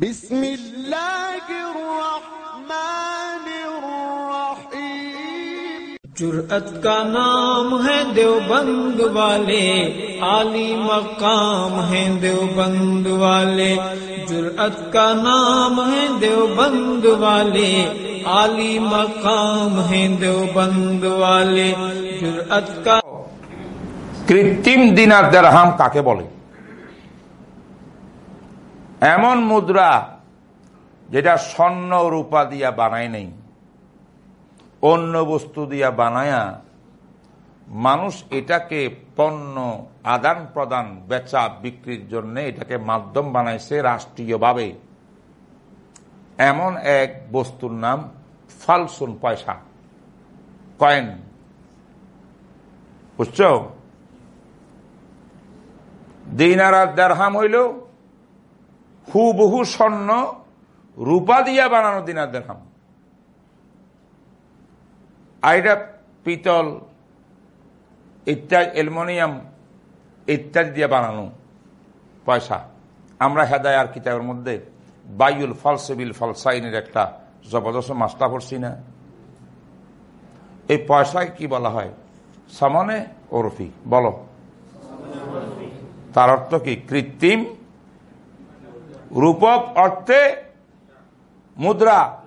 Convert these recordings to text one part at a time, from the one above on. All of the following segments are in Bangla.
بسم اللہ الرحمن الرحیم۔ جرأت کا نام ہے دیوبند والے عالی مقام ہے دیوبند والے۔ جرأت کا نام ہے دیوبند والے عالی مقام ہے دیوبند والے۔ جرأت کا کرتم دینار درہم کاকে بولے এমন মুদ্রা যেটা স্বর্ণ রূপা দিয়া বানায় নেই, অন্য বস্তু দিয়া বানায়া মানুষ এটাকে পণ্য আদান প্রদান বেচা বিক্রির জন্য এটাকে মাধ্যম বানাইছে রাষ্ট্রীয়ভাবে। এমন এক বস্তুর নাম ফালসুন পয়সা, কয়েন। বুঝছ? দিনার আর দেড়হাম হইল হুবহু স্বর্ণ রূপা দিয়া বানানো দিনার দেখাম। আইটা পিতল, ইত্যাদি, অ্যালুমিনিয়াম ইত্যাদি দিয়ে বানানো পয়সা। আমরা হেদায়ার কিতাবের মধ্যে বায়ুল ফলসেবিল ফলসাইনের একটা জবরদস্ত মাস্টা পড়ছি না। এই পয়সায় কি বলা হয়? সামনে ওরফি, বলো। তার অর্থ কি? কৃত্রিম রূপক অর্থে মুদ্রা।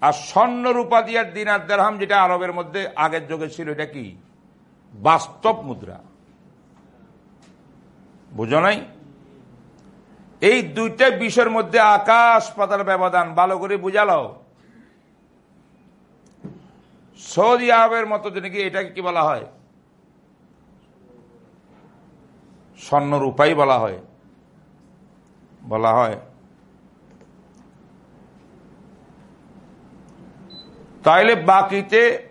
আর স্বর্ণ রূপা দিয়ার দিনার দেরহাম যেটা আরবের মধ্যে আগের যুগে ছিল, এটা কি? বাস্তব মুদ্রা। বুঝো নাই? এই দুইটা বিষয়ের মধ্যে আকাশ পাতার ব্যবধান। ভালো করে বুঝালো। সৌদি আরবের মতো নাকি এটাকে কি বলা হয়? স্বর্ণ রূপাই বলা হয়। বলা হয়। তাইলে বাকিতে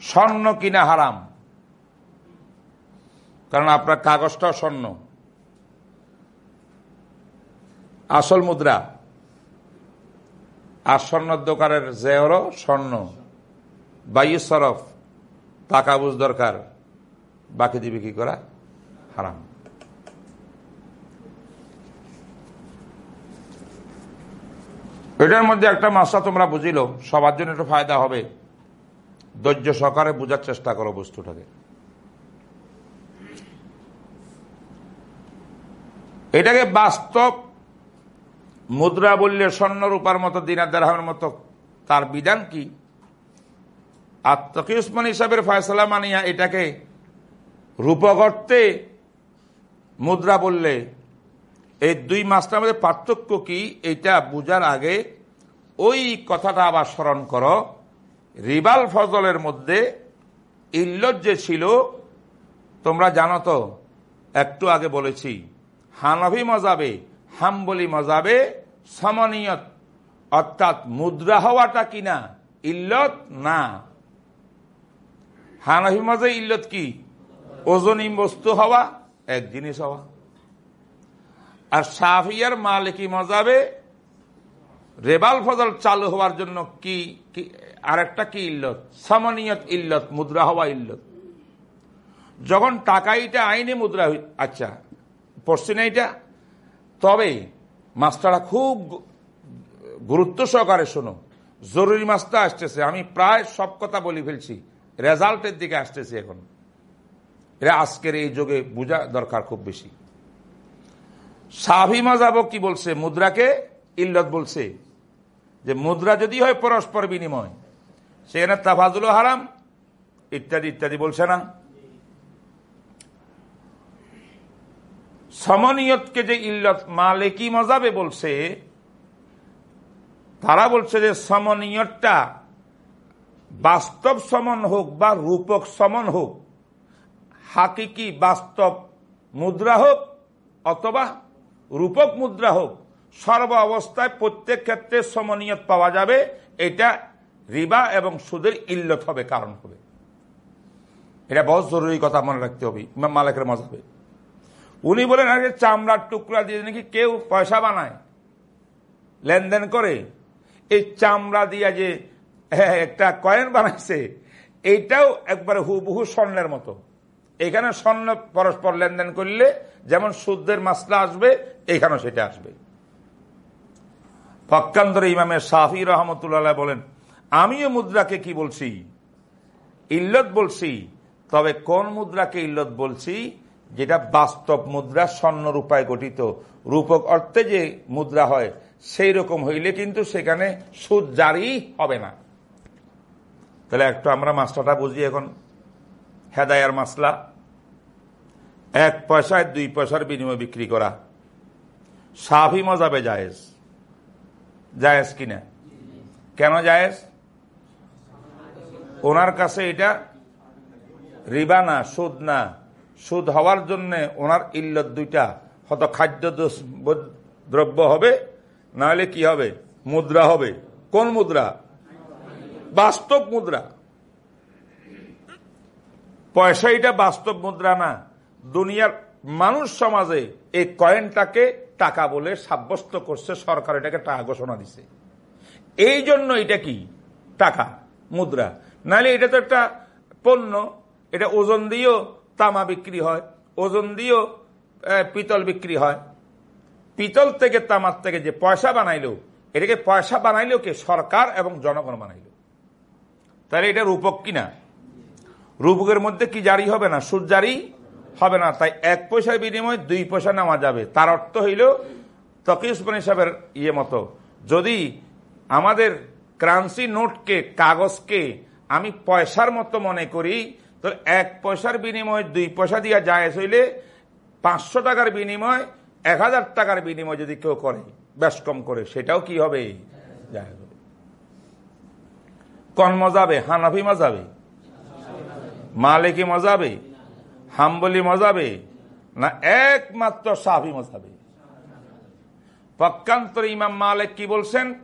স্বর্ণ কিনা হারাম? কারণ আপনার কাগজটাও স্বর্ণ। আসল মুদ্রা। আর স্বর্ণর দোকানের জেহরও স্বর্ণ। বায়ু সরফ, টাকা বুঝ দরকার বাকি দিবে কি করা হারাম। এটার মধ্যে একটা মাসা তোমরা বুঝিল, সবার জন্য একটু ফায়দা হবে। ধৈর্য সহকারে বোঝার চেষ্টা করো বস্তুটাকে। এটাকে বাস্তব মুদ্রা বললে স্বর্ণ রূপার মতো, দিনার দেড়হামের মতো, তার বিধান কি? আর তকি উসমান হিসাবের ফয়সলা মানিয়া এটাকে রূপগর্তে মুদ্রা বললে এই দুই মাসটার মধ্যে পার্থক্য কি? এটা বুঝার আগে ওই কথাটা আবার স্মরণ করো। রিবাল ফজলের মধ্যে ইল্লত যে ছিল, তোমরা জানো তো, একটু আগে বলেছি হানভি মজাবে, হাম্বলি মজাবে সমনীয়ত, অর্থাৎ মুদ্রা হওয়াটা কিনা ইল্লত না। হানভি মজা ইল্লত কি? ওজনী বস্তু হওয়া, এক জিনিস হওয়া। আর সাফিয়ার মালিকি মজাবে রেবাল ফজল চালু হওয়ার জন্য কি আরেকটা কি ইল্লত? সমনিয়ত ইল্লত, মুদ্রা হওয়া ইল্লত। যখন টাকাইটা আইনে মুদ্রা আচ্ছা পড়ছি না এটা তবে মাছটা খুব গুরুত্ব সহকারে শোনো, জরুরি মাছটা আসতেছে। আমি প্রায় সব কথা বলি ফেলছি, রেজাল্টের দিকে আসতেছি এখন। এটা আজকের এই যুগে বোঝা দরকার খুব বেশি। সাভি মজাব কি বলছে? মুদ্রাকে ইল্লত বলছে। যে মুদ্রা যদি হয় পরস্পর বিনিময়। সেখানে তাফাজুল হারাম, ইত্যাদি ইত্যাদি বলছে না। সমনিয়তকে যে ইল্লত মালিকি মজাবে বলছে, তারা বলছে যে সমনিয়তটা বাস্তব সমন হোক বা রূপক সমন হোক, হাকিকি বাস্তব মুদ্রা হোক অথবা রূপক মুদ্রা হোক, সর্ব অবস্থায় প্রত্যেক ক্ষেত্রে সমনিয়ত পাওয়া যাবে, এটা রিবা এবং সুদের ইল্লত হবে, কারণ হবে। এটা বহুত জরুরি কথা মনে রাখতে হবে, ইমাম মালিকের মজাবে উনি বলেন আগে চামড়ার টুকরা দিয়ে নাকি কেউ পয়সা বানায়, লেনদেন করে, এই চামড়া দিয়া যে একটা কয়েন বানাইছে, এইটাও একবারে হুবহু স্বর্ণের মতো। এখানে স্বর্ণ পরস্পর লেনদেন করলে যেমন সুদের মাসলা আসবে, এখানেও সেটা আসবে। পক্ষান্তরে ইমামের শাহি রহমতুল্লাহ বলেন, আমিও মুদ্রাকে কি বলছি? ইল্লত বলছি, তবে কোন মুদ্রাকে ইল্লত বলছি? যেটা বাস্তব মুদ্রা স্বর্ণ রূপায় গঠিত। রূপক অর্থে যে মুদ্রা হয় সেই রকম হইলে কিন্তু সেখানে সুদ জারি হবে না। তাহলে একটু আমরা মাসলাটা বুঝি এখন। হেদায়ার মাসলা। এক পয়সায় দুই পয়সার বিনিময় বিক্রি করা। সাফি মজাবে জায়েজ। জায়েজ কিনা? কেন জায়েজ? ওনার কাছে এটা রিবা না, সুদ না। সুদ হওয়ার জন্য ওনার ইল্লত দুইটা। হয়তো খাদ্য দ্রব্য হবে, নাহলে কি হবে? মুদ্রা হবে। কোন মুদ্রা? বাস্তব মুদ্রা। পয়সা এটা বাস্তব মুদ্রা না। দুনিয়ার মানুষ সমাজে এই কয়েনটাকে টাকা বলে সাব্যস্ত করছে, সরকার এটাকে টাকা ঘোষণা দিছে। এই জন্য এটা কি? টাকা, মুদ্রা। নাহলে এটা তো একটা পণ্য, এটা ওজন দিয়েও তামা বিক্রি হয়, ওজন দিয়েও পিতল বিক্রি হয়। পিতল থেকে তামার থেকে যে পয়সা বানাইলো, এটাকে পয়সা বানাইলো কে? সরকার এবং জনগণ বানাইল। তাহলে এটা রূপক কিনা রূপকের মধ্যে কি জারি হবে না? সুদ জারি হবে না। তাই এক পয়সার বিনিময়ে দুই পয়সা নেওয়া যাবে। তার অর্থ হইল তকি উসমান সাহেবের ইয়ে মতো, যদি আমাদের ক্রান্সি নোটকে কাগজকে আমি পয়সার মতো মনে করি, তো এক পয়সার বিনিময়ে দুই পয়সা দিয়া যায় হইলে পাঁচশো টাকার বিনিময় এক হাজার টাকার বিনিময় যদি কেউ করে বেশ কম করে, সেটাও কি হবে? যায় কন মজাবে হানাফি মজাবে। মালিকি মজাবে, হাম্বলি মজাবে, না একমাত্র সাফি মজাবে। পক্ষান্তর ইমাম মালিক কি বলছেন?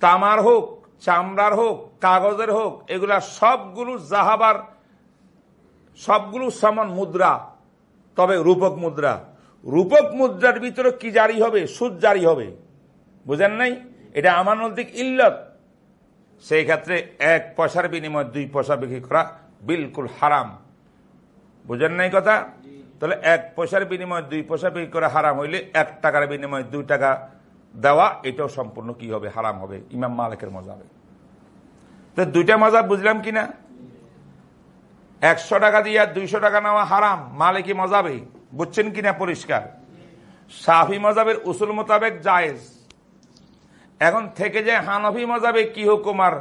তামার হোক, চামড়ার হোক, কাগজের হোক, এগুলা সবগুলো জাহাবার সবগুলো সমান মুদ্রা, তবে রূপক মুদ্রা। রূপক মুদ্রার ভিতরে কি জারি হবে? সুদ জারি হবে। বুঝেন নাই? এটা আমার নৈতিক ইল্লত। সেই ক্ষেত্রে এক পয়সার বিনিময়ে দুই পয়সা বিক্রি করা বিলকুল হারাম। বুঝেন নাই কথা? তাহলে এক পয়সার বিনিময়ে দুই পয়সা বিক্রি করা হারাম হইলে এক টাকার বিনিময়ে দুই টাকা দেওয়া, এটাও সম্পূর্ণ কি হবে? হারাম হবে। ইমাম মালিকের মজাবে। তো দুইটা মজা বুঝলাম কিনা একশো টাকা দিয়ে দুইশো টাকা নেওয়া হারাম, মালিকি মজাবে। বুঝছেন কিনা পরিষ্কার? সাফি মজাবের উসুল মোতাবেক জায়েজ। এখন থেকে যে হানফি মজাবে কি হুকুম আর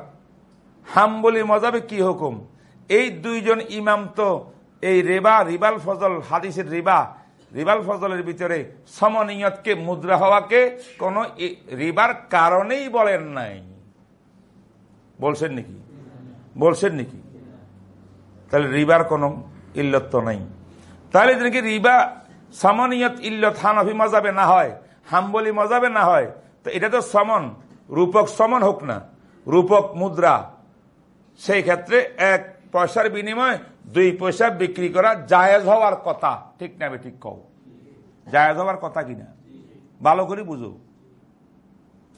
হাম্বলি মজাবে কি হুকুম? এই দুইজন ইমাম তো এই রেবা, রিবাল ফজল, হাদিসের রিবা। রিবাল ফজলের ভিতরে সমনিয়তকে, মুদ্রা হওয়াকে কোন রিবার কারণেই বলেন নাই। বলছেন নাকি? বলছেন নাকি? তাহলে রিবার কোন ইল্লত তো নাই। তাহলে নাকি রিবা সমনিয়ত ইল্লত হানফি মজাবে না হয়, হাম্বলি মজাবে না হয়, তো এটা তো সমন, রূপক সমন হোক না, রূপক মুদ্রা। সেই ক্ষেত্রে এক পয়সার বিনিময়ে দুই পয়সা বিক্রি করা জায়েজ হওয়ার কথা। ঠিক না ঠিক কও? জায়েজ হওয়ার কথা কিনা? ভালো করে বুঝো।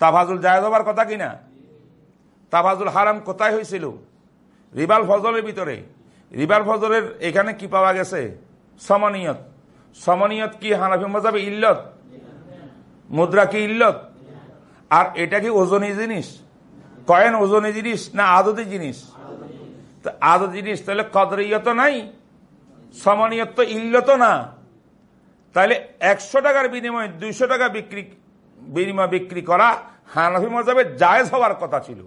তাফাজুল জায়েজ হওয়ার কথা কিনা? তাফাজুল হারাম কোথায় হয়েছিল রিবাল ফজলের ভিতরে। রিবাল ফজলের এখানে কি পাওয়া গেছে? সমনিয়ত। সমনিয়ত কি হানাফি মজাবে ইল্লত? মুদ্রা কি ইল্লত? আর এটা কি ওজনী জিনিস? কয়েন ওজনী জিনিস না আদতি জিনিস? আদত জিনিস, তাহলে কদরিয়ত নাই সমনিয়ত ইল্লত না। তাহলে একশো টাকার বিনিময়ে দুইশো টাকা বিক্রি, বিনিময় বিক্রি করা হানফি মজাবে জায়েজ হওয়ার কথা ছিল।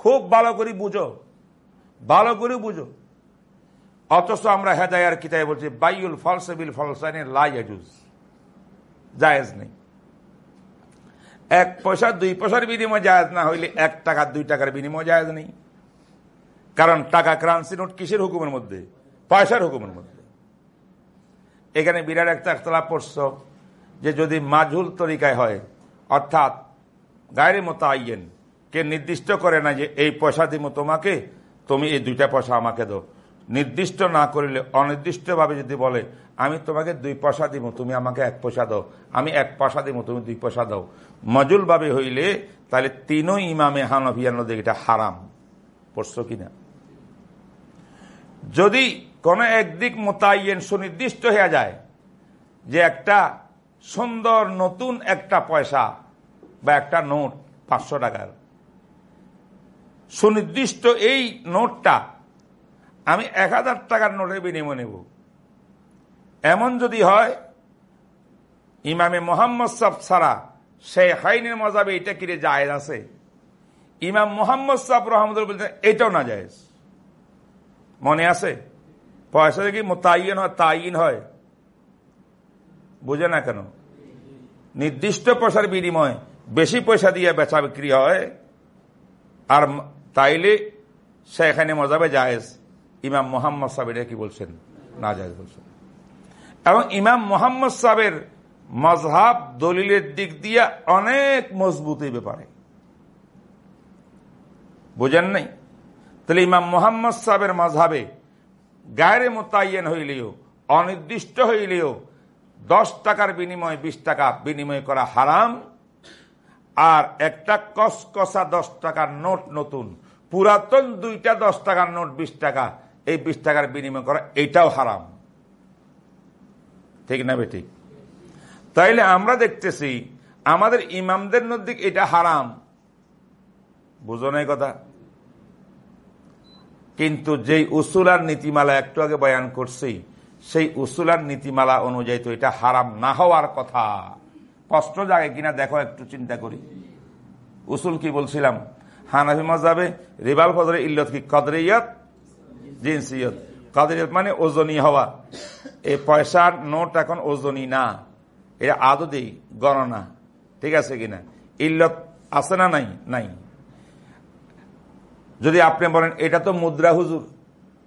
খুব ভালো করে বুঝো, ভালো করে বুঝো। অথচ আমরা হেদায়ার কিতায় বলছি বাইউল ফলসেবিল লাই আজুজ জায়েজ নেই। এক পয়সা, দুই পয়সার বিনিময় জায়েজ না হইলে এক টাকা, দুই টাকার বিনিময় জায়েজ নেই। কারণ টাকা ক্রান্সি নোট কিসের হুকুমের মধ্যে? পয়সার হুকুমের মধ্যে। এখানে বিরাট একটা একতলা পড়ছ যে যদি মাঝুল তরিকায় হয়, অর্থাৎ গায়ের মতো আইয়েন কে নির্দিষ্ট করে না যে এই পয়সা দিব তোমাকে, তুমি এই দুইটা পয়সা আমাকে দাও। নির্দিষ্ট না করিলে, অনির্দিষ্টভাবে যদি বলে, আমি তোমাকে দুই পয়সা দিব, তুমি আমাকে এক পয়সা দাও, আমি এক পয়সা দিব, তুমি দুই পয়সা দাও। মজুলভাবে হইলে তাহলে তিনও ইমামে হানভিয়ান এটা হারাম। পড়ছো কিনা যদি কোনো একদিক মোতায়েন সুনির্দিষ্ট হয়ে যায় যে একটা সুন্দর নতুন একটা পয়সা বা একটা নোট পাঁচশো টাকার, সুনির্দিষ্ট এই নোটটা আমি এক হাজার টাকার নোটের বিনিময় নেব। এমন যদি হয়, ইমামে মোহাম্মদ সাহ ছাড়া সে হাইনের মজাবে এটা কিরে জায়েজ আছে? ইমাম মোহাম্মদ সাহ রহমদুল বলছেন, এটাও না জায়েজ। মনে আছে? পয়সা কি মোতাইন হয়, তাইন হয়। বুঝে না কেন? নির্দিষ্ট পয়সার বিনিময় বেশি পয়সা দিয়ে বেচা বিক্রি হয়, আর তাইলে সেখানে মজাবে জায়েজ। ইমাম মোহাম্মদ সাহেব এটা কি বলছেন? না জায়েজ বলছেন। এবং ইমাম মোহাম্মদ সাহেবের মজহাব দলিলের দিক দিয়ে অনেক মজবুত এই ব্যাপারে। বুঝেন নাই? তাহলে ইমাম মোহাম্মদ সাহেবের মজহাবে গায়ের মোতায়েন হইলেও, অনির্দিষ্ট হইলেও দশ টাকার বিনিময় বিশ টাকা বিনিময় করা হারাম। আর একটা কসকসা দশ টাকার নোট নতুন, পুরাতন দুইটা দশ টাকার নোট বিশ টাকা, এই বিশ টাকার বিনিময় করা এটাও হারাম। ঠিক না বেঠিক তাইলে আমরা দেখতেছি, আমাদের ইমামদের নদী এটা হারাম। বুঝো না কথা? কিন্তু যেই উসুলার নীতিমালা একটু আগে বয়ান করছি, সেই উসুলার নীতিমালা অনুযায়ী তো এটা হারাম না হওয়ার কথা। কষ্ট জাগে কিনা দেখো, একটু চিন্তা করি। উসুল কি বলছিলাম? হানাফি মজাবে রিবাল ফজরে ইল্লত কি? কদরিয়ত? জিন্সিয়ত। কদরিয়ত মানে ওজনী হওয়া। এই পয়সার নোট এখন ওজনী না। এটা আদৌ গণনা। ঠিক আছে কিনা? ইল্লত আছে না নাই? নাই। যদি আপনি বলেন, এটা তো মুদ্রা, হুজুর।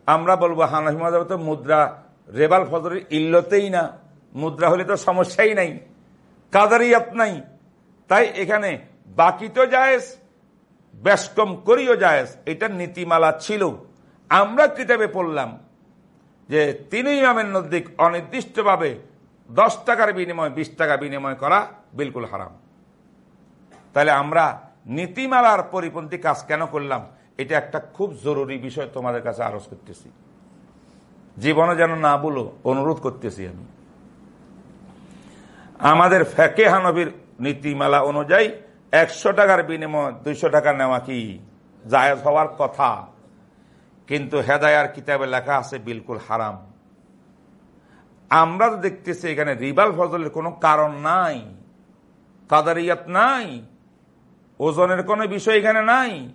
আমরা বলব হানাফি মজাবে তো মুদ্রা। রেবাল ফজরের ইল্লতেই না। মুদ্রা হলে তো সমস্যাই নাই। কাদারিয়াত নাই। তাই এখানে বাকি তো জায়েজ কম করিও জায়েজ। এটা নীতিমালা ছিল। আমরা কিতাবে পড়লাম যে তিনি ইমামের নদিক অনির্দিষ্টভাবে দশ টাকার বিনিময়, বিশ টাকা বিনিময় করা বিলকুল হারাম। তাহলে আমরা নীতিমালার পরিপন্থী কাজ কেন করলাম? এটা একটা খুব জরুরি বিষয় তোমাদের কাছে আরজ করতেছি। জীবনে যেন না বলো, অনুরোধ করতেছি আমি। আমাদের ফেকে হানবির নীতিমালা অনুযায়ী একশো টাকার বিনিময় দুইশো টাকা নেওয়া কি জায়জ হওয়ার কথা? কিন্তু হেদায়ার কিতাবে লেখা আছে, বিলকুল হারাম। আমরা তো দেখতেছি এখানে রিবাল ফজলের কোনো কারণ নাই, কাদারিয়াত নাই, ওজনের কোনো বিষয় এখানে নাই।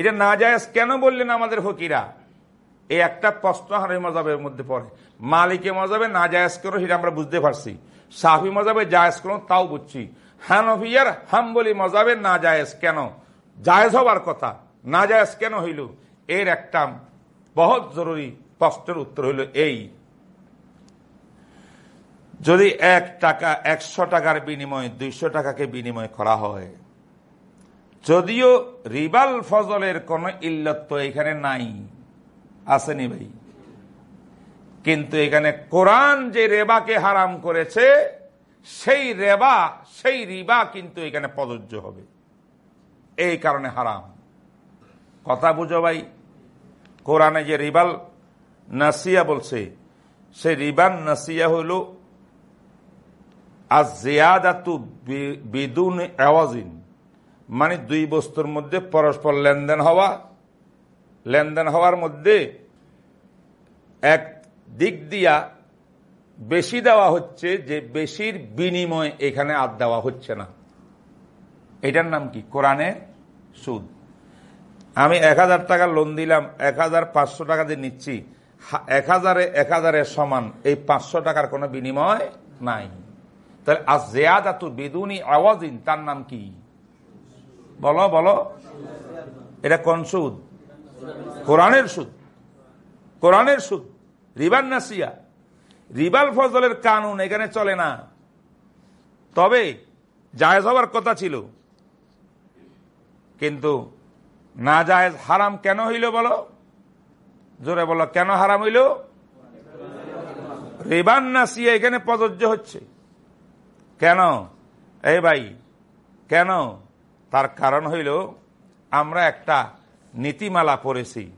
এটা না যায় কেন বললেন আমাদের ফকিরা? এই একটা প্রশ্ন হারি মজাবের মধ্যে পড়ে। মালিকে মজাবে না জায়াজ করো সেটা আমরা বুঝতে পারছি। সাফি মজাবে, জায়েজ করো তাও বুঝছি। হানফিয়ার হাম্বলি মজাবে না জায়েজ কেন? জায়েজ হবার কথা না জায়েজ কেন হইল? এর একটা বহুত জরুরি প্রশ্নের উত্তর হইল এই। যদি এক টাকা, একশো টাকার বিনিময়ে, দুইশো টাকাকে বিনিময় করা হয় যদিও রিবাল ফজলের কোন ইল্লত এখানে নাই। আসেনি ভাই। কিন্তু এখানে কোরআন যে রেবাকে হারাম করেছে, সেই রেবা, সেই রিবা কিন্তু এখানে প্রযোজ্য হবে। এই কারণে হারাম। কথা বুঝো ভাই। কোরআনে যে রিবাল নাসিয়া বলছে, সেই রিবান নাসিয়া হইল আজ জিয়াদাতু বিদুন আওয়াজিন। মানে দুই বস্তুর মধ্যে পরস্পর লেনদেন হওয়া, লেনদেন হওয়ার মধ্যে এক দিক দিয়া বেশি দেওয়া হচ্ছে যে বেশির বিনিময় এখানে আর দেওয়া হচ্ছে না। এটার নাম কি? কোরআনে সুদ। আমি এক হাজার টাকা লোন দিলাম, এক হাজার পাঁচশো টাকা দিয়ে নিচ্ছি। এক হাজারে, এক হাজারের সমান এই পাঁচশো টাকার কোনো বিনিময় নাই। তাহলে আজ জেয়াদাতু বেদুনি আওয়াজিন, তার নাম কি? বলো বলো। এটা কোন সুদ? কোরআনের সুদ। কোরআনের সুদ। রিবান নাসিয়া। রিবাল ফজলের কানুন এখানে চলে না। তবে জায়েজ হওয়ার কথা ছিল। কিন্তু না জায়েজ হারাম কেন হইল বলো? জোরে বলো, কেন হারাম হইল? রিবান নাসিয়া এখানে প্রযোজ্য হচ্ছে। কেন? এ ভাই, কেন? তার কারণ হইল, আমরা একটা নীতিমালা পড়েছি।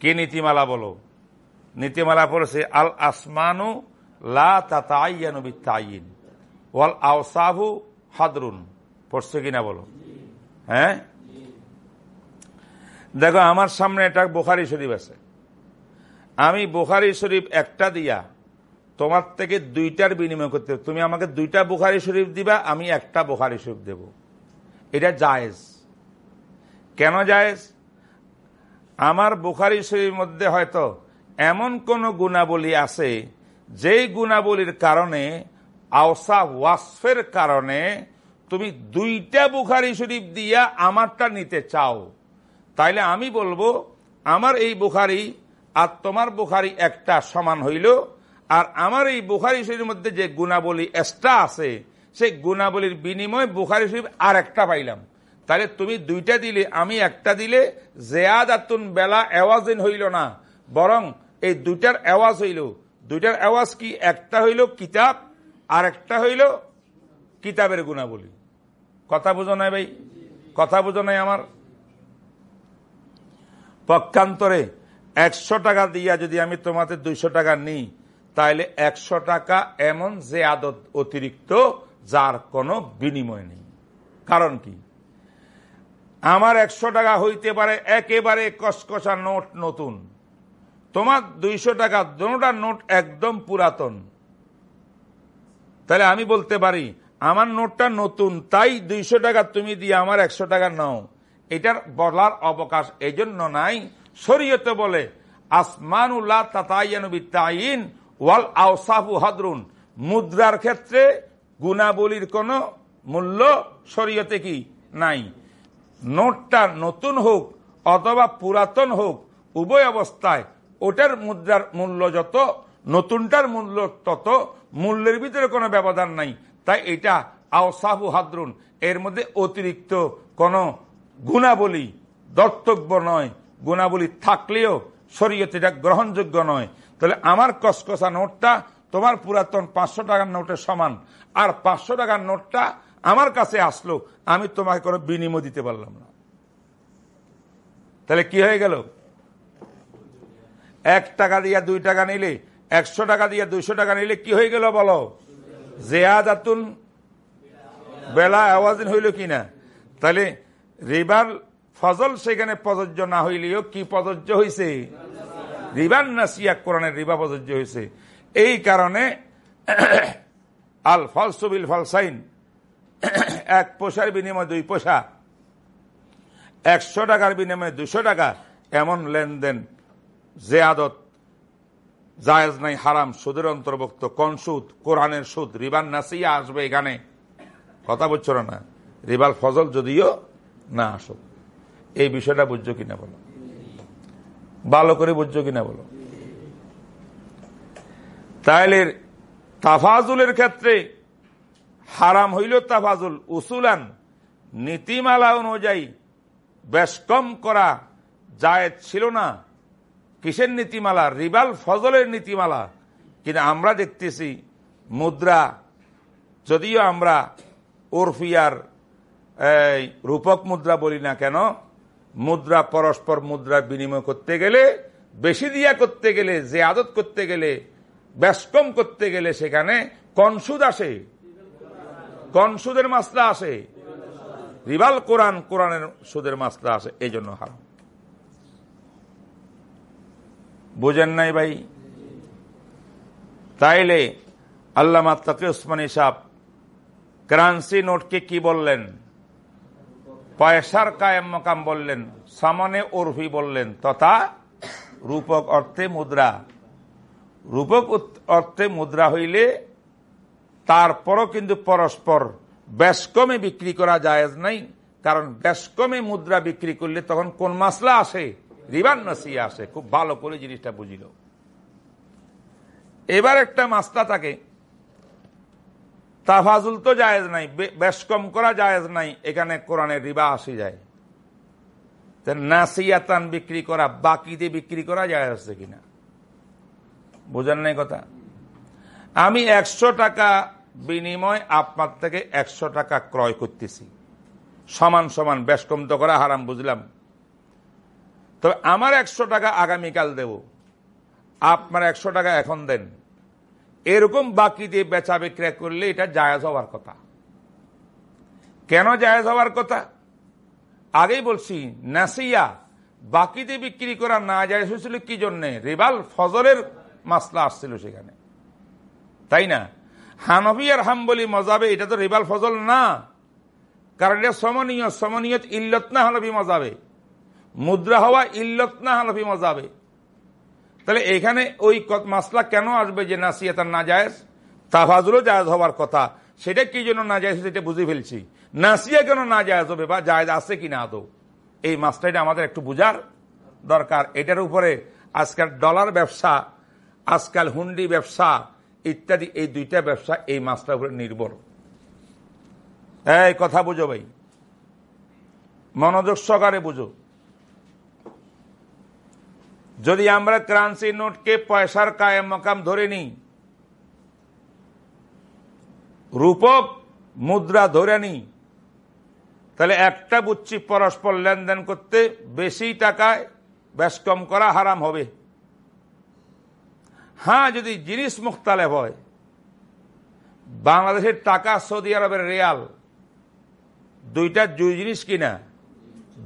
কে নীতিমালা বলো? নীতিমালা পড়েছে, আল আসমানু লা ওয়াল আওসাফু হাদরুন। পড়ছে কিনা বলো? হ্যাঁ? দেখো, আমার সামনে একটা বোখারি শরীফ আছে। আমি বোখারি শরীফ একটা দিয়া তোমার থেকে দুইটার বিনিময় করতে তুমি আমাকে দুইটা বোখারি শরীফ দিবা, আমি একটা বোখারি শরীফ দেব। এটা জায়েজ। কেন জায়েজ? আমার বুখারি শরীর মধ্যে হয়তো এমন কোন গুণাবলী আছে, যেই গুণাবলীর কারণে, আওসা ওয়াসফের কারণে তুমি দুইটা বুখারি শরীফ দিয়া আমারটা নিতে চাও। তাইলে আমি বলব, আমার এই বুখারি আর তোমার বুখারি একটা সমান হইল, আর আমার এই বুখারি শরীফের মধ্যে যে গুণাবলী এক্সট্রা আছে সেই গুণাবলীর বিনিময়ে বুখারি শরীফ আর একটা পাইলাম। তাহলে তুমি দুইটা দিলে, আমি একটা দিলে জেয়াদাতুন বেলা আওয়াজিন হইল না। বরং এই দুইটার আওয়াজ হইল। দুইটার আওয়াজ কি? একটা হইল কিতাব আর একটা হইল কিতাবের গুণাবলী। কথা বুঝো নাই ভাই? কথা বুঝো নাই আমার? পক্ষান্তরে একশো টাকা দিয়া যদি আমি তোমাদের দুইশো টাকা নিই তাহলে একশো টাকা এমন যে আদত অতিরিক্ত যার কোনো বিনিময় নেই। কারণ কি? আমার একশো টাকা হইতে পারে একেবারে কসকসা নোট নতুন। তোমার দুইশো টাকা দুটা নোট একদম পুরাতন। তাহলে আমি বলতে পারি, আমার নোটটা নতুন, তাই দুইশো টাকা তুমি দিয়ে আমার একশো টাকা নাও। এটার বলার অবকাশ এই জন্য নাই। শরীয়তে বলে আসমানুল্লাহ তাতাইন ওয়াল আওসাফু হাদরুন। মুদ্রার ক্ষেত্রে গুণাবলীর কোন মূল্য শরীয়তে কি? নাই। নোটটা নতুন হোক অথবা পুরাতন হোক, উভয় অবস্থায় ওটার মুদ্রার মূল্য যত, নতুনটার মূল্য তত, মূল্যের ভিতরে কোনো ব্যবধান নাই। তাই এটা আওসাহু হাদরুন। এর মধ্যে অতিরিক্ত কোন গুণাবলী দর্তব্য নয়। গুণাবলী থাকলেও শরীয়তে এটা গ্রহণযোগ্য নয়। তাহলে আমার কসকসা নোটটা তোমার পুরাতন পাঁচশো টাকার নোটের সমান। আর পাঁচশো টাকার নোটটা আমার কাছে আসলো, আমি তোমাকে কোনো বিনিময় দিতে পারলাম না। তাহলে কি হয়ে গেল? এক টাকা দিয়া দুই টাকা নিলে, একশো টাকা দিয়া দুইশো টাকা নিলে কি হয়ে গেল বলো? জেয়াদাতুন বেলা আওয়াজিন হইল কিনা? তাহলে রিবার ফজল সেখানে প্রযোজ্য না হইলেও কি প্রযোজ্য হয়েছে রিবার নাসিয়া কোরআনের রিবা প্রযোজ্য হয়েছে এই কারণে আল ফলসবিল ফলসাইন। এক পয়সার বিনিময়ে দুই পয়সা। একশো টাকার বিনিময়ে দুশো টাকা। এমন লেনদেন যে আদত জায়েজ নাই, হারাম। সুদের অন্তর্ভুক্ত। কোন সুদ? কোরআনের সুদ। রিবান নাসিয়া আসবে এখানে। কথা বলছো না? রিবাল ফজল যদিও না আসুক। এই বিষয়টা বুঝছ কিনা বলো? ভালো করে বুঝছ কিনা বলো? তাহলে তাফাজুলের ক্ষেত্রে হারাম হইল তাফাজুল উসুলান। নীতিমালা অনুযায়ী বেশ কম করা জায়েজ ছিল না। কিসের নীতিমালা? রিবাল ফজলের নীতিমালা। কিন্তু আমরা দেখতেছি মুদ্রা, যদিও আমরা ওরফিয়ার রূপক মুদ্রা বলি না কেন, মুদ্রা পরস্পর মুদ্রা বিনিময় করতে গেলে, বেশি দিয়া করতে গেলে যে আদত করতে গেলে কম করতে গেলে সেখানে কনসুদ আসে। কনসুদের মাসলা আসে। রিবাল কোরআন, কোরআনের সুদের মাসলা আসে। এই জন্য হারাম। বুঝেন নাই ভাই? তাইলে আল্লামা তকি উসমানী সাহ ক্রান্সি নোটকে কি বললেন? পয়সার কায়েম মকাম বললেন, সামনে ওরফি বললেন, তথা রূপক অর্থে মুদ্রা। রূপক অর্থে মুদ্রা হইলে তারপরও কিন্তু পরস্পর বেশকমে বিক্রি করা জায়েজ নাই, কারণ বেশকমে মুদ্রা বিক্রি করলে তখন কোন মাসলা আসে? রিবান নসিয়া আসে। খুব ভালো করে জিনিসটা বুঝিল। এবার একটা মাসলা থাকে। তাফাজুল তো জায়েজ নাই বেশ কম করা জায়েজ নাই, এখানে কোরআনের রিবা আসি যায়। নাসিয়াতান বিক্রি করা বাকি দিয়ে বিক্রি করা যায় আছে কিনা? বোঝেন নাই কথা? আমি একশো টাকা বিনিময় আপনার থেকে একশো টাকা ক্রয় করতেছি। সমান সমান, বেশ কম করা হারাম, বুঝলাম। তবে আমার একশো টাকা আগামীকাল দেব। আপনার একশো টাকা এখন দেন। এরকম বাকি দিয়ে বেচা বিক্রয় করলে এটা জায়াজ হওয়ার কথা। কেন জায়াজ হওয়ার কথা? আগেই বলছি, নাসিয়া বাকিতে বিক্রি করা না যায় হয়েছিল কি জন্যে? রিবাল, ফজরের মাসলা আসছিল সেখানে। তাই না? হানফি আর হাম্বলি মজাবে, এটা তো রিবাল ফজল না। কারণ এটা সমনীয় সমনীয়ত ইল্লত না হানফি মজাবে। মুদ্রা হওয়া ইল্লত না হানফি মজাবে। তাহলে এখানে ওই মাসলা কেন আসবে যে নাসিয়া তার না জায়েজ তাফাজুলও জায়েজ হওয়ার কথা। সেটা কি জন্য না জায়েজ সেটা বুঝে ফেলছি। নাসিয়া কেন না জায়েজ হবে বা জায়েজ আছে কি না আদৌ এই মাসলাটা আমাদের একটু বুঝার দরকার। এটার উপরে আজকাল ডলার ব্যবসা আজকাল হুন্ডি ব্যবসা, ইত্যাদি, এই দুইটা ব্যবসা এই মাসটার উপরে নির্ভর। এই কথা বুঝো ভাই। মনোযোগ সহকারে বুঝো। যদি আমরা ক্রান্সি নোটকে পয়সার কায়েম মকাম ধরে নিই, রূপক মুদ্রা ধরে নিই, তাহলে একটা বুচ্ছি পরস্পর লেনদেন করতে বেশি টাকায় বেশ কম করা হারাম হবে। হ্যাঁ যদি জিনিস মুখতালেব হয়, বাংলাদেশের টাকা সৌদি আরবের রিয়াল, দুইটা দুই জিনিস কিনা,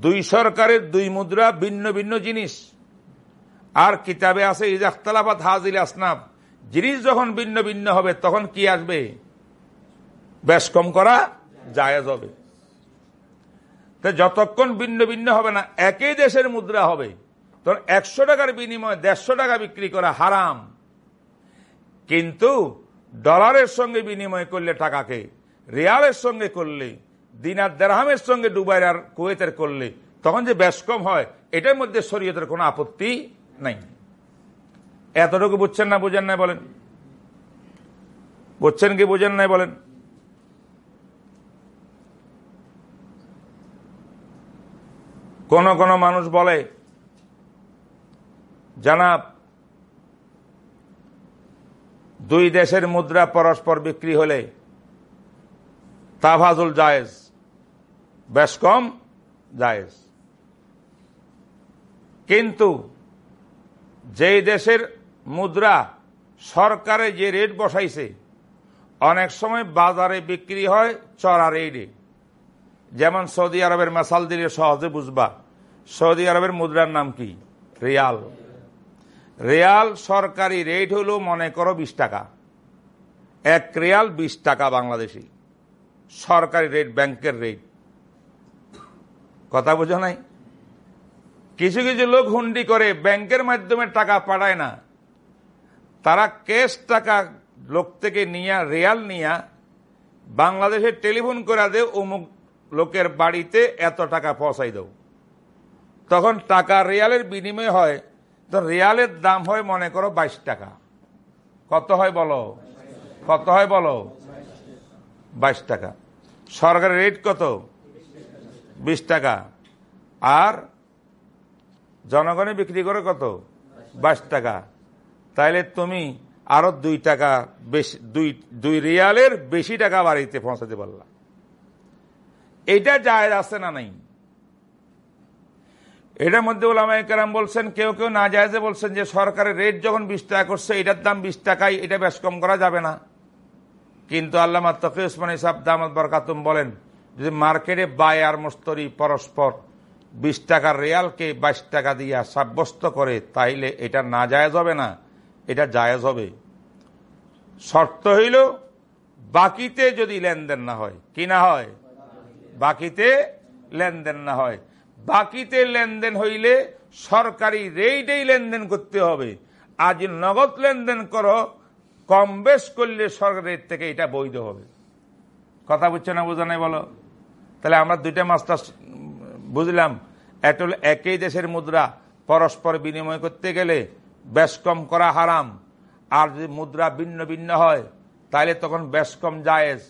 দুই সরকারের দুই মুদ্রা, ভিন্ন ভিন্ন জিনিস। আর কিতাবে আছে ইজাখতালাফাত হাজিল আসনাফ জিনিস যখন ভিন্ন ভিন্ন হবে, তখন কি আসবে? বেশ কম করা জায়েজ হবে। তো যতক্ষণ ভিন্ন ভিন্ন হবে না, একই দেশের মুদ্রা হবে, তখন একশো টাকার বিনিময়ে দেড়শো টাকা বিক্রি করা হারাম। কিন্তু ডলারের সঙ্গে বিনিময় করলে টাকাকে, রিয়ালের সঙ্গে করলে, দিনার দেরহামের সঙ্গে ডুবাই আর কুয়েতের করলে, তখন যে বেশ কম হয়, এটার মধ্যে শরীয়তের কোনো আপত্তি নাই। এতটুকু বুঝছেন না, বুঝেন নাই বলেন? বুঝছেন কি, বুঝেন নাই বলেন? কোন কোন মানুষ বলে, জানাব দুই দেশের মুদ্রা পরস্পর বিক্রি হলে তাফাজুল জায়েজ, বেশ কম জায়েজ। কিন্তু যেই দেশের মুদ্রা সরকারে যে রেট বসাইছে, অনেক সময় বাজারে বিক্রি হয় চড়া রেটে। যেমন সৌদি আরবের মাসাল দিলে সহজে বুঝবা, সৌদি আরবের মুদ্রার নাম কি? রিয়াল। রিয়াল সরকারি রেট হলো, মনে করো, বিশ টাকা। এক রিয়াল বিশ টাকা বাংলাদেশি। সরকারি রেট, ব্যাংকের রেট। কথা বোঝো নাই? কিছু কিছু লোক হুন্ডি করে ব্যাংকের মাধ্যমে টাকা পাঠায় না। তারা ক্যাশ টাকা লোক থেকে নিয়া, রিয়াল নিয়া, বাংলাদেশে টেলিফোন করে দে অমুক লোকের বাড়িতে এত টাকা পৌঁছাই দাও। তখন টাকা রিয়ালের বিনিময় হয় তো রিয়ালের দাম হয়, মনে করো, বাইশ টাকা। কত হয় বলো? কত হয় বলো? বাইশ টাকা। সরকারের রেট কত? বিশ টাকা। আর জনগণে বিক্রি করে কত? বাইশ টাকা। তাইলে তুমি আরও দুই টাকা বেশি, দুই দুই রিয়ালের বেশি টাকা বাড়িতে পৌঁছাতে পারলা। এটা জায়েজ আছে না নাই? এটার মধ্যে ওলামাই কেরাম বলছেন, কেউ কেউ না জায়েজে বলছেন যে সরকারের রেট যখন বিশ টাকা করছে, এটার দাম বিশ টাকাই এটা বেশ কম করা যাবে না। কিন্তু আল্লামা তকি উসমান ইসাব দামদ বরকাতুম বলেন, যদি মার্কেটে বায় আর মস্তরি পরস্পর বিশ টাকার রেয়ালকে বাইশ টাকা দিয়া সাব্যস্ত করে, তাইলে এটা না জায়েজ হবে না, এটা জায়েজ হবে। শর্ত হইল, বাকিতে যদি লেনদেন না হয়, কি না হয়? বাকিতে লেনদেন না হয়। বাকিতে লেনদেন হইলে সরকারি রেটেই লেনদেন করতে হবে। আজ নগদ লেনদেন করো, কম বেশ করলে সরকারের থেকে এটা বৈধ হবে। কথা বুঝছে না বোঝা নাই বলো? তাহলে আমরা দুইটা মাস্টার বুঝলাম। হলো একই দেশের মুদ্রা পরস্পর বিনিময় করতে গেলে বেশ কম করা হারাম। আর যদি মুদ্রা ভিন্ন ভিন্ন হয়, তাহলে তখন বেশ কম জায়েজ।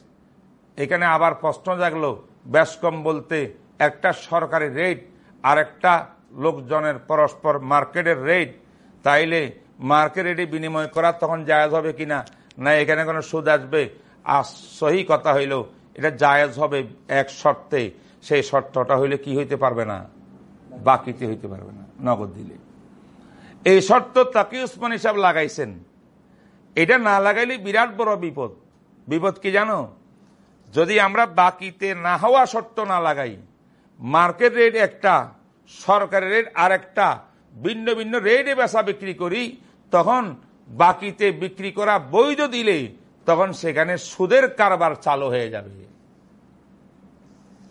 এখানে আবার প্রশ্ন জাগলো, বেশ কম বলতে একটা সরকারি রেট আর একটা লোকজনের পরস্পর মার্কেটের রেট তাইলে মার্কেট রেটে বিনিময় করা তখন জায়েজ হবে কিনা? না, এখানে কোনো সুদ আসবে? আর সহি কথা হইল, এটা জায়েজ হবে এক শর্তে। সেই শর্তটা হইলে কি হইতে পারবে না? বাকিতে হইতে পারবে না, নগদ দিলে। এই শর্ত তাকে উসমান হিসাব লাগাইছেন। এটা না লাগাইলে বিরাট বড় বিপদ। বিপদ কি জানো? যদি আমরা বাকিতে না হওয়া শর্ত না লাগাই মার্কেট রেট একটা সরকারি রেট আর একটা ভিন্ন ভিন্ন রেটে বেচা বিক্রি করি, তখন বাকিতে বিক্রি করা বৈধ দিলে তখন সেখানে সুদের কারবার চালু হয়ে যাবে।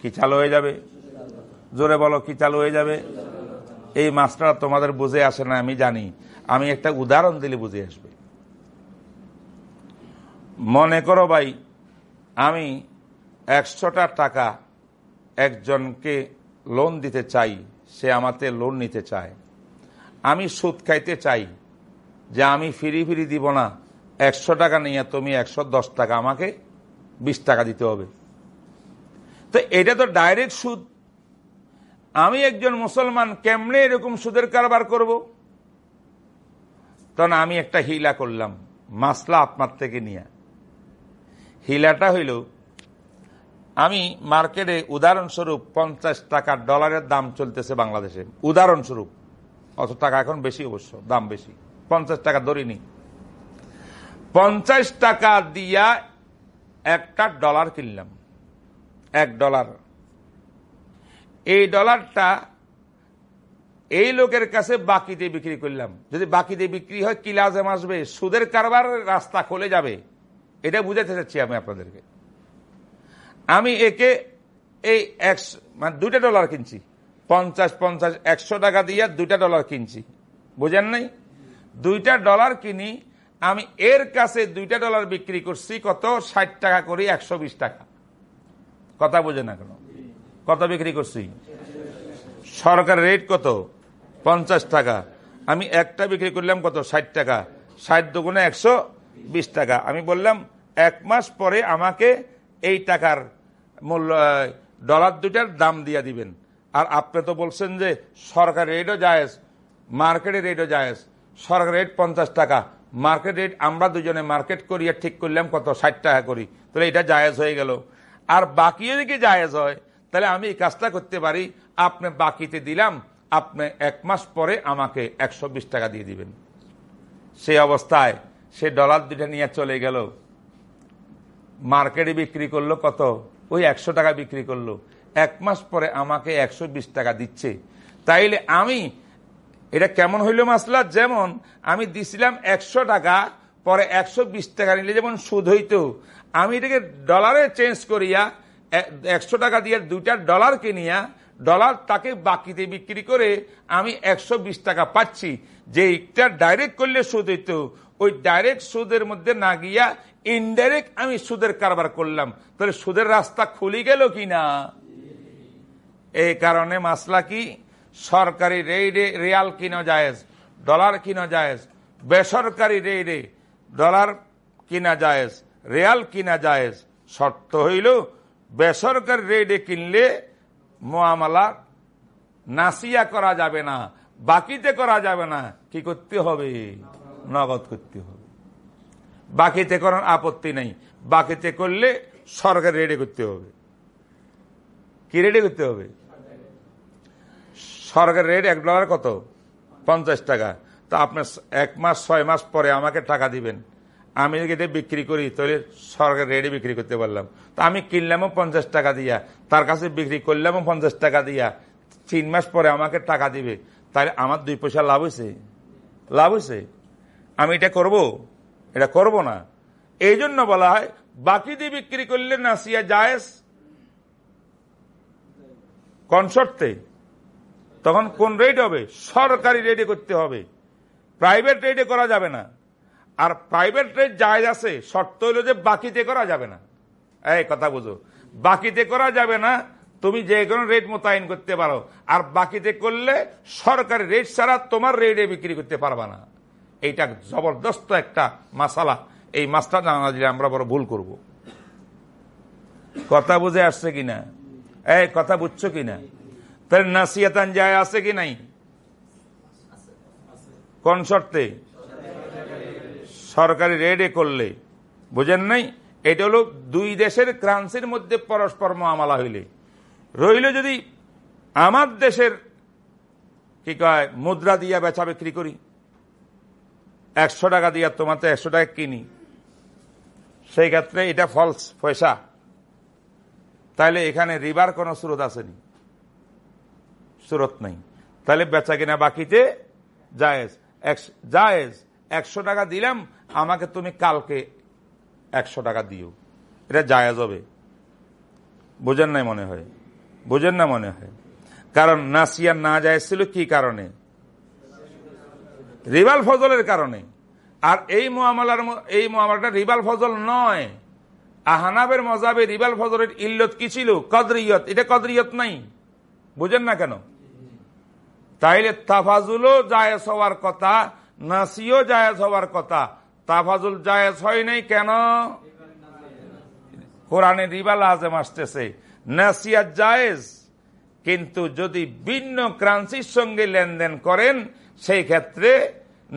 কি চালু হয়ে যাবে? জোরে বলো, কি চালু হয়ে যাবে? এই মাছটা তোমাদের বুঝে আসে না, আমি জানি। আমি একটা উদাহরণ দিলে বুঝে আসবে। মনে করো ভাই, আমি একশোটা টাকা একজনকে লোন দিতে চাই, সে আমাতে লোন নিতে চায়। আমি সুদ খাইতে চাই যে আমি ফিরি ফিরি দিব না। একশো টাকা নিয়ে তুমি একশো দশ টাকা আমাকে বিশ টাকা দিতে হবে। তো এটা তো ডাইরেক্ট সুদ। আমি একজন মুসলমান, কেমনে এরকম সুদের কারবার করব? তখন আমি একটা হিলা করলাম, মাসলা আপনার থেকে নিয়ে। হিলাটা হইল আমি মার্কেটে উদাহরণস্বরূপ পঞ্চাশ টাকা ডলারের দাম চলতেছে বাংলাদেশে। উদাহরণস্বরূপ অত টাকা এখন বেশি অবশ্য, দাম বেশি। পঞ্চাশ টাকা ধরিনি। পঞ্চাশ টাকা দিয়া একটা ডলার কিনলাম। এক ডলার। এই ডলারটা এই লোকের কাছে বাকিতে বিক্রি করলাম। যদি বাকিতে বিক্রি হয়, কি লাজেম আসবে? সুদের কারবার রাস্তা খুলে যাবে। এটা বুঝাতে চাচ্ছি আমি আপনাদেরকে। আমি একে এই একশো মানে দুইটা ডলার কিনছি। পঞ্চাশ পঞ্চাশ, একশো টাকা দিয়ে দুইটা ডলার কিনছি। বুঝেন নাই? দুইটা ডলার কিনি, আমি এর কাছে দুইটা ডলার বিক্রি করছি, কত? ষাট টাকা করি, একশো বিশ টাকা। কথা বোঝে না কেন? কত বিক্রি করছি? সরকার রেট কত? পঞ্চাশ টাকা। আমি একটা বিক্রি করলাম কত? ষাট টাকা। ষাট দুগুণে একশো বিশ টাকা। আমি বললাম, এক মাস পরে আমাকে এই টাকার মূল্য ডলার দুইটার দাম দিয়ে দিবেন। আর আপনি তো বলছেন যে সরকার রেটও জায়েজ, মার্কেটের রেটও জায়েজ। সরকার রেট পঞ্চাশ টাকা, মার্কেট রেট আমরা দুজনে মার্কেট করিয়া ঠিক করলাম কত? ষাট টাকা করি। তাহলে এটা জায়েজ হয়ে গেল। আর বাকি যদি জায়েজ হয়, তাহলে আমি এই কাজটা করতে পারি। আপনি বাকিতে দিলাম, আপনি এক মাস পরে আমাকে একশো বিশ টাকা দিয়ে দিবেন। সেই অবস্থায় সে ডলার দুটা নিয়ে চলে গেল। মার্কেটে বিক্রি করল কত? ওই একশো টাকা বিক্রি করল। এক মাস পরে আমাকে একশো বিশ টাকা দিচ্ছে। তাইলে আমি, এটা কেমন হইল মাসলা? যেমন আমি দিছিলাম একশো টাকা, পরে একশো বিশ টাকা নিলে যেমন সুদ হইতো। আমি এটাকে ডলারে চেঞ্জ করিয়া একশো টাকা দিয়ে দুইটা ডলার কিনিয়া, ডলার তাকে বাকিতে বিক্রি করে আমি একশো বিশ টাকা পাচ্ছি। যে একটা ডাইরেক্ট করলে সুদ হইতো। ওই ডাইরেক্ট সুদের মধ্যে না গিয়া ইনডাইরেক্ট আমি সুদের কারবার করলাম। তাহলে সুদের রাস্তা খুলে গেল কি না এই কারণে মাসলা কি? সরকারি রেডে রিয়াল কিনা জায়েজ, ডলার কিনা জায়েজ, বেসরকারি রেডে ডলার কিনা জায়েজ, রিয়াল কিনা জায়েজ। শর্ত হইল, বেসরকারি রেডে কিনলে মোয়ামলা নাসিয়া করা যাবে না, বাকিতে করা যাবে না। কি করতে হবে? নগদ করতে হবে। বাকিতে করার আপত্তি নেই। বাকিতে করলে সরকার রেডি করতে হবে। কি রেডি করতে হবে? সরকার রেট এক ডলার কত? পঞ্চাশ টাকা। তা আপনার এক মাস, ছয় মাস পরে আমাকে টাকা দিবেন। আমি যদি এটা বিক্রি করি, তাহলে সরকার রেডি বিক্রি করতে পারলাম। তা আমি কিনলামও পঞ্চাশ টাকা দিয়া। তার কাছে বিক্রি করলামও পঞ্চাশ টাকা দিয়া। তিন মাস পরে আমাকে টাকা দিবে। তাহলে আমার দুই পয়সা লাভ হয়েছে লাভ হয়েছে আমি এটা করব? এটা করব না। এই জন্য বলা হয়, বাকি দিয়ে বিক্রি করলে নাসিয়া জায়েজ। কোন শর্তে? তখন কোন রেট হবে? সরকারি রেটে করতে হবে। প্রাইভেট রেটে করা যাবে না। আর প্রাইভেট রেট জায়জ আছে, শর্ত হইল যে বাকিতে করা যাবে না। এই কথা বুঝো। বাকিতে করা যাবে না, তুমি যে কোনো রেট মোতায়েন করতে পারো। আর বাকিতে করলে সরকারি রেট ছাড়া তোমার রেটে বিক্রি করতে পারবা না। এইটা জবরদস্ত একটা মাসালা। এই মাছটা জানা দিলে আমরা বড় ভুল করব। কথা বুঝে আসছে কিনা এই কথা বুঝছ কিনা তাহলে নাসিয়াতান যায় আছে কি নাই? কোন শর্তে? সরকারি রেডে করলে। বুঝেন নাই? এটা হলো দুই দেশের ক্রান্সির মধ্যে পরস্পর মহামালা হইলে। রইল যদি আমার দেশের, কি কয়, মুদ্রা দিয়া বেচা বিক্রি করি। একশো টাকা দিয়ে তোমার তো একশো টাকা কিনি। সেই ক্ষেত্রে এটা ফলস পয়সা। তাহলে এখানে রিবার কোনো স্রোত আসেনি। স্রোত নেই। তাহলে বেচা কিনা বাকিতে জায়েজ। জায়েজ, একশো টাকা দিলাম, আমাকে তুমি কালকে একশো টাকা দিও। এটা জায়েজ হবে। বুঝেন নাই মনে হয়? বুঝেন না মনে হয়? কারণ নাসিয়া না যায় ছিল কি কারণে? রিবাল ফজলের কারণে। আর এই মোয়ামলার এই মোয়ামলাটা রিবাল ফজল নয়। আহানাবের মজাবে রিবাল ফজলের ইল্লত কি ছিল? কদরিয়ত। এটা কদরিয়ত নাই। বুঝেন না কেন? তাইলে তাফাজুলও জায়েজ হওয়ার কথা, নাসিও জায়েজ হওয়ার কথা। তাফাজুল জায়েজ হয় নাই কেন? কোরআনে রিবাল আজম আসতেছে। নাসিয়া জায়েজ, কিন্তু যদি ভিন্ন ক্রান্সির সঙ্গে লেনদেন করেন সেই ক্ষেত্রে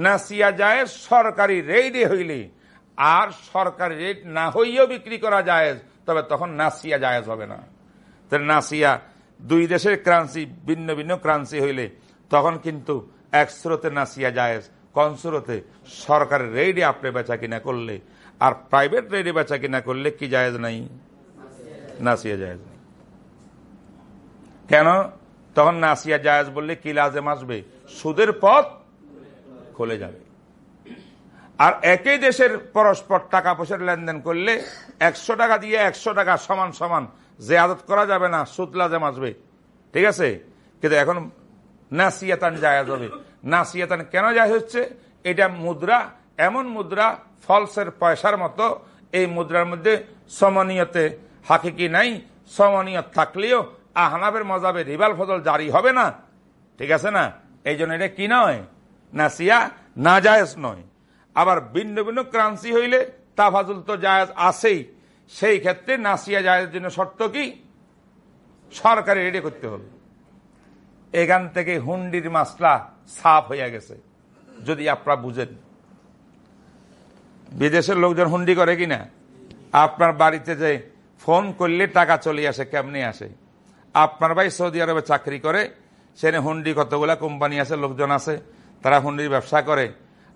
নাসিয়া জায়েজ সরকারি রেটে হইলে। আর সরকারি রেট না হইয়েও বিক্রি করা জায়েজ তবে তখন নাসিয়া জায়েজ হবে না। তাহলে নাসিয়া দুই দেশের ক্রান্সি ভিন্ন ভিন্ন ক্রান্সি হইলে, তখন কিন্তু এক স্রোতে নাসিয়া জায়েজ, কোন স্রোতে? সরকারের রেডে আপনি বেচা কিনা করলে। আর প্রাইভেট রেডে বেচা কিনা করলে কি জায়েজ নাই? নাসিয়া জায়েজ কেন? তখন নাসিয়া জায়েজ বললে, কি লাজেম আসবে? সুদের পথ খুলে যাবে। আর একই দেশের পরস্পর টাকা পয়সার লেনদেন করলে একশো টাকা দিয়ে একশো টাকা সমান সমান যে আদত করা যাবে না, সুদ লাজেম আসবে। ঠিক আছে? কিন্তু এখন নাসিয়াতান জায়াজ হবে। নাসিয়াতান কেন যায় হচ্ছে? এটা মুদ্রা, এমন মুদ্রা ফলসের পয়সার মতো। এই মুদ্রার মধ্যে সমনীয়তে হাকিকি নাই, সমনীয় থাকলেও আহনাবের মজাবে রিবাল ফজল জারি হবে না? ঠিক আছে না? এই জন্য এটা কি নয়? নাসিয়া না জায়েজ নয়। আবার ভিন্ন ভিন্ন ক্রান্সি হইলে তাফাজুল তো জায়েজ আছেই। সেই ক্ষেত্রে নাসিয়া জায়েজের জন্য শর্ত কি? সরকারে রেডি করতে হবে। এখান থেকে হুন্ডির মাসলা সাফ হইয়া গেছে, যদি আপনারা বুঝেন। বিদেশের লোকজন হুন্ডি করে কিনা? আপনার বাড়িতে যে ফোন করলে টাকা চলে আসে, কেমনে আসে? আপনার ভাই সৌদি আরবে চাকরি করে, সেখানে হুন্ডি কতগুলা কোম্পানি আছে, লোকজন আছে, তারা হুন্ডির ব্যবসা করে।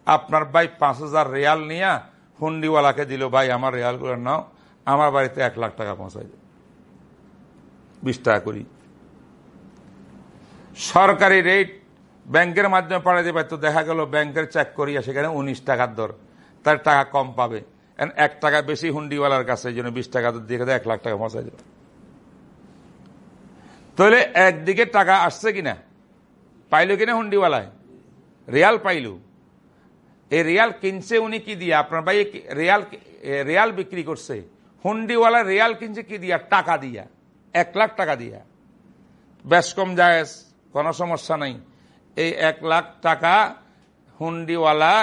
আপনার ভাই পাঁচ হাজার রেয়াল নিয়া হুন্ডিওয়ালাকে দিল, ভাই, আমার রেয়ালগুলো নাও, আমার বাড়িতে এক লাখ টাকা পৌঁছাই দেবে বিশ টাকা করি। সরকারি রেট ব্যাংকের মাধ্যমে পাঠিয়ে দেবে, তো দেখা গেল ব্যাংকের চেক করিয়া সেখানে উনিশ টাকার দর, তার টাকা কম পাবে। এক টাকা বেশি হুন্ডিওয়ালার কাছে, এই জন্য বিশ টাকা দর দিয়ে দেয় এক লাখ টাকা পৌঁছাই দেবে তাহলে একদিকে টাকা আসছে কিনা? পাইলো কিনা হুন্ডিওয়ালায়? রিয়াল পাইলু। এই রিয়াল কিনছে উনি কি দিয়ে? আপনার ভাই রিয়াল রিয়াল বিক্রি করছে। হুন্ডিওয়ালা রিয়াল কিনছে কি দিয়া? টাকা দিয়া। এক লাখ টাকা দিয়া। বেশ কম জায়েজ, কোনো সমস্যা নাই। এই এক লাখ টাকা হুন্ডিওয়ালা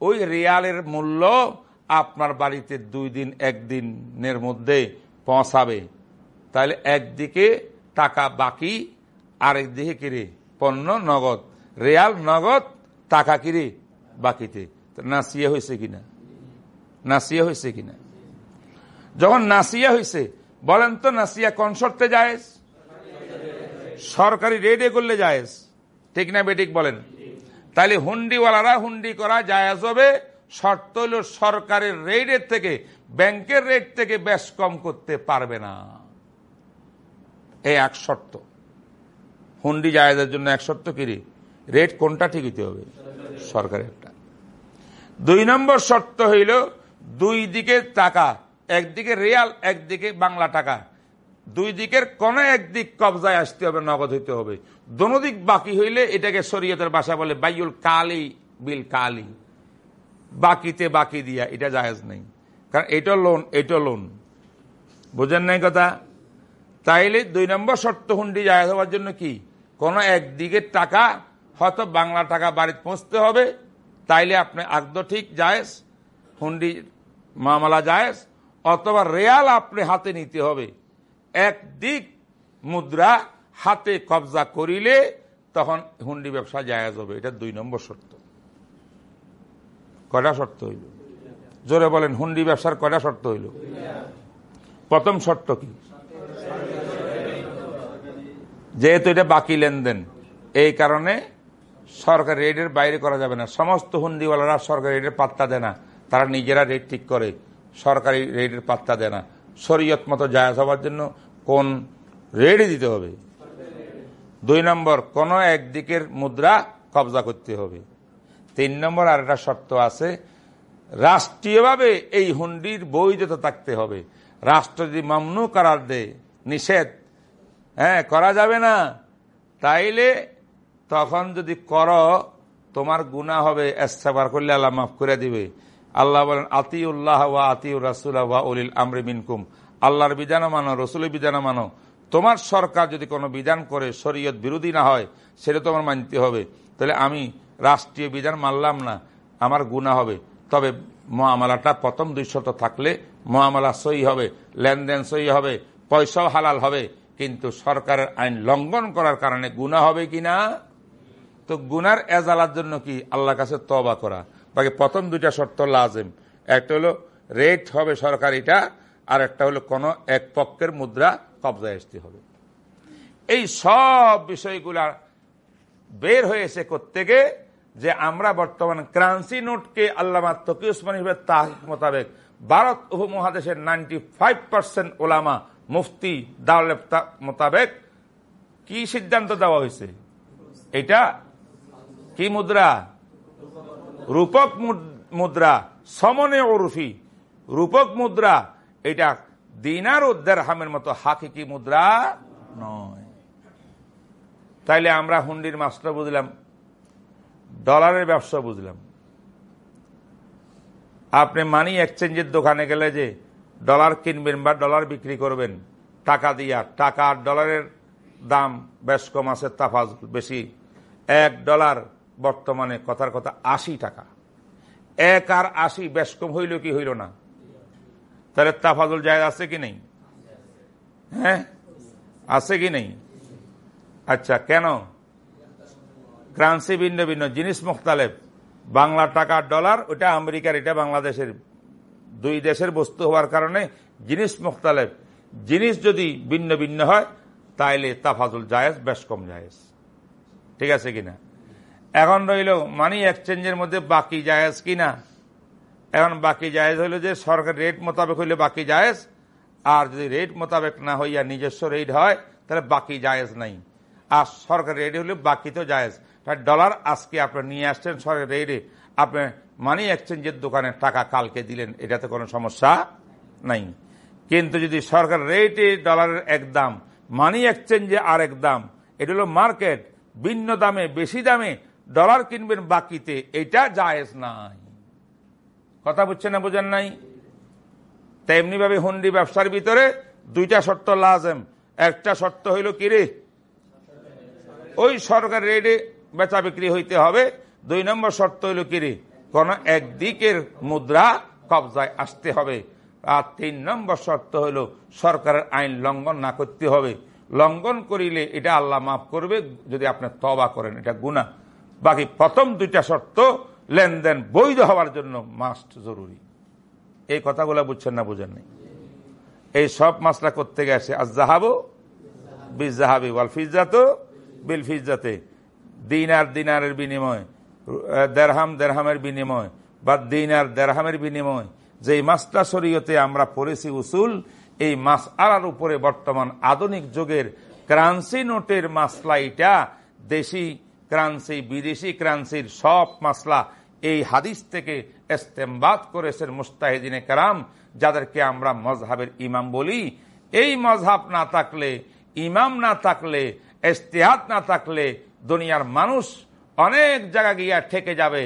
ওই রিয়ালের মূল্য আপনার বাড়িতে দুই দিন, একদিনের মধ্যে পৌঁছাবে। তাহলে একদিকে টাকা বাকি আরেকদিকে কিরে? পণ্য, নগদ। রিয়াল, নগদ, টাকা কিরে? বাকিতে। নাসিয়া হয়েছে কিনা? নাসিয়া হয়েছে কিনা? যখন নাসিয়া হয়েছে বলেন তো নাসিয়া কোন শর্তে সরকারি রেডে করলে জায়েজ। ঠিক না বেঠিক বলেন? তাহলে হুন্ডিওয়ালারা হুন্ডি করা জায়েজ হবে। শর্ত হল সরকারের রেটের থেকে, ব্যাংকের রেট থেকে বেশ কম করতে পারবে না। এই এক শর্ত। হুন্ডি জায়েজের জন্য এক শর্ত কিরি রেট কোনটা ঠিক হইতে হবে? সরকারেরটা দুই নম্বর শর্ত হইল দুই দিকে টাকা, একদিকে রিয়াল, একদিকে বাংলা টাকা। দুই দিকের কোন একদিক কবজায় আসতে হবে, নগদ হইতে হবে। দোনো দিক বাকি হইলে এটাকে শরীয়তের বাসা বলে বাইউল কালি বিল কালি। বাকিতে বাকি দিয়া, এটা জায়েজ নেই। কারণ এটা লোন এটা লোন বোঝেন নাই কথা? তাইলে দুই নম্বর শর্ত হুন্ডি জায়েজ হওয়ার জন্য কি? কোন একদিকের টাকা, হয়তো বাংলা টাকা বাড়িতে পৌঁছতে হবে, তাইলে আপনি আগদ ঠিক জায়েজ, হুন্ডি মামলা জায়েজ, অথবা রেয়াল আপনি হাতে নিতে হবে। একদিক মুদ্রা হাতে কবজা করিলে তখন হুন্ডি ব্যবসা জায়েজ হবে, এটা দুই নম্বর শর্ত। কয়টা শর্ত হইল? জোরে বলেন, হুন্ডি ব্যবসার কয়টা শর্ত হইল? প্রথম শর্ত কি? যেহেতু এটা বাকি লেনদেন, এই কারণে সরকারি রেটের বাইরে করা যাবে না। সমস্ত হুন্ডিওয়ালারা সরকারি রেটের পাত্তা দেয় না। তারা নিজেরা রেট ঠিক করে, সরকারি রেটের পাত্তা দেয় না। শরীয়ত মতো জায়াজ হওয়ার জন্য কোন রেটই দিতে হবে? দুই নম্বর, কোন একদিকের মুদ্রা কবজা করতে হবে। তিন নম্বর, আর একটা শর্ত আছে, রাষ্ট্রীয়ভাবে এই হুন্ডির বৈধতা থাকতে হবে। রাষ্ট্র যদি মামনু করার দেয়, নিষেধ হ্যাঁ করা যাবে না। তাইলে তখন যদি কর, তোমার গুণা হবে এস্তাবার করলে আল্লাহ মাফ করে দিবে। আল্লাহ বলেন, আতিউল্লাহ ওয়া আতিউর রাসুল্লাহ ওয়া উলিল আমরি মিনকুম। আল্লাহর বিধানও মানো, রসুলের বিধানও মানো। তোমার সরকার যদি কোনো বিধান করে, শরীয়ত বিরোধী না হয়, সেটা তোমার মানতে হবে। তাহলে আমি রাষ্ট্রীয় বিধান মানলাম না, আমার গুণা হবে। তবে মহামালাটা প্রথম দুই শত থাকলে মহামালা সই হবে, লেনদেন সই হবে, পয়সাও হালাল হবে। কিন্তু সরকারের আইন লঙ্ঘন করার কারণে গুণা হবে কি না তো গুনার এজালার জন্য কি আল্লাহর কাছে তবা করা? বাকি প্রথম দুইটা শর্ত লাজেম। একটা হলো, রেট হবে সরকারিটা, আর একটা হলো, কোন এক পক্ষের মুদ্রা কবজায় আসতে হবে। এই সব বিষয়গুলা বের হয়েছে কোত্থেকে? যে আমরা বর্তমান ক্রান্সি নোটকে আল্লামা তকি উসমান হিসেবে তাহিক মোতাবেক ভারত উপমহাদেশের নাইনটি ফাইভ পার্সেন্ট ওলামা মুফতি দাওয়াল মোতাবেক কি সিদ্ধান্ত দেওয়া হয়েছে? এটা কি মুদ্রা? রূপক মুদ্রা, সমনে ওরফি, রূপক মুদ্রা, এটা দিনার উদ্দার হামের মতো হাকিকি মুদ্রা নয়। তাইলে আমরা হুন্ডির মাছটা বুঝলাম, ডলারের ব্যবসা বুঝলাম। আপনি মানি এক্সচেঞ্জের দোকানে গেলে যে ডলার কিনবেন বা ডলার বিক্রি করবেন, টাকা দিয়া, টাকা আর ডলারের দাম বেশ কম আছে, তাফাজ বেশি। এক ডলার বর্তমানে, কথার কথা, আশি টাকা। এক আর আশি বেশ কম হইল কি হইল না? তাহলে তাফাজুল জায়গা আছে কি নেই? হ্যাঁ? আছে কি নেই? আচ্ছা কেন? ক্রান্সি ভিন্ন ভিন্ন, জিনিস মুখতালেব। বাংলা টাকার ডলার ওটা আমেরিকার, এটা বাংলাদেশের। দুই দেশের বস্তু হওয়ার কারণে জিনিস মুখতালেব। জিনিস যদি ভিন্ন ভিন্ন হয়, তাইলে তাফাজুল জায়েজ বেশ কম জায়েজ। ঠিক আছে কিনা? এখন রইল মানি এক্সচেঞ্জের মধ্যে বাকি জায়েজ কিনা? এখন বাকি জায়েজ হইল যে সরকার রেট মোতাবেক হইলে বাকি জায়েজ, আর যদি রেট মোতাবেক না হইয়া নিজস্ব রেট হয়, তাহলে বাকি জায়েজ নাই। আর সরকার রেট হলে বাকি তো জায়েজ। ডলার আজকে আপনি নিয়ে আসছেন সরকার রেটে আপনি মানি এক্সচেঞ্জের দোকানে টাকা কালকে দিলেন, এটাতে কোনো সমস্যা নাই। কিন্তু যদি সরকার রেটে ডলারের এক দাম, মানি এক্সচেঞ্জে আর এক দাম, এটা হলো মার্কেট, ভিন্ন দামে, বেশি দামে ডলার কিনবেন বাকিতে, এটা জায়েজ নাই। কথা বুঝছেন না বোঝেন নাই? তেমনি ভাবে হুন্ডি ব্যবসার ভিতরে দুইটা শর্ত লাজেম। একটা শর্ত হইল কিরে ওই সরকার রেটে বেচা বিক্রি হইতে হবে। দুই নম্বর শর্ত হইল কিরে কোন একদিকের মুদ্রা কবজায় আসতে হবে। আর তিন নম্বর শর্ত হইল সরকারের আইন লঙ্ঘন না করতে হবে। লঙ্ঘন করিলে এটা আল্লাহ মাফ করবে যদি আপনি তবা করেন, এটা গুণা বাকি প্রথম দুইটা শর্ত, লেনদেন বৈধ হওয়ার জন্য মাস্ট জরুরি। এই কথাগুলো বুঝছেন না বুঝেন নাই? এই সব মাসলা করতে গেছে আর জাহাবো বিজ জাহাবি ওয়াল ফিজাতো বিল ফিজাতে দিনার দিনারের বিনিময় দেড়হাম, দেড়হামের বিনিময়। বা দিনার দেড়হামের বিনিময়। যে মাসটা শরীয়তে আমরা পড়েছি উসুল, এই মাস আলার উপরে বর্তমান আধুনিক যুগের ক্রান্সি নোটের মাসলা এটা। দেশি ক্রান্সি, বিদেশি ক্রান্সির সব মাসলা এই হাদিস থেকে এস্তেমবাদ করেছেন মুস্তাহিদিনে কারাম, যাদেরকে আমরা মজহাবের ইমাম বলি। এই মজহাব না থাকলে, ইমাম না থাকলে এস্তেহাত না থাকলে দুনিয়ার মানুষ অনেক জায়গা গিয়া ঠেকে যাবে।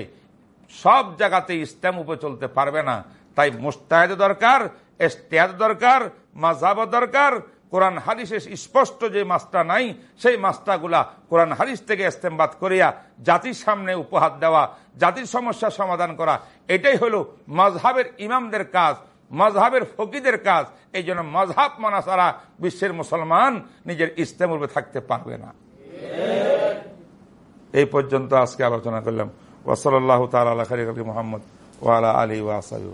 সব জায়গাতে ইসলাম উপরে চলতে পারবে না। তাই মুস্তাহেদ দরকার এস্তেহাদ দরকার মাঝহাব দরকার। কোরআন হাদিসের স্পষ্ট যে মাস্টা নাই, সেই মাস্টাগুলা কোরআন, হাদিস থেকে ইস্তেমবাদ করিয়া জাতির সামনে উপহার দেওয়া, জাতির সমস্যার সমাধান করা, এটাই হলো মজহাবের ইমামদের কাজ মজহাবের ফকিদের কাজ। এই জন্য মজহাব মানা ছাড়া বিশ্বের মুসলমান নিজের ইস্তেম উপরে থাকতে পারবে না। এই পর্যন্ত আজকে আলোচনা করলাম। ওসল আল্লাহ তালা মোহাম্মদ ওয়ালা আলী ওয়াসাবি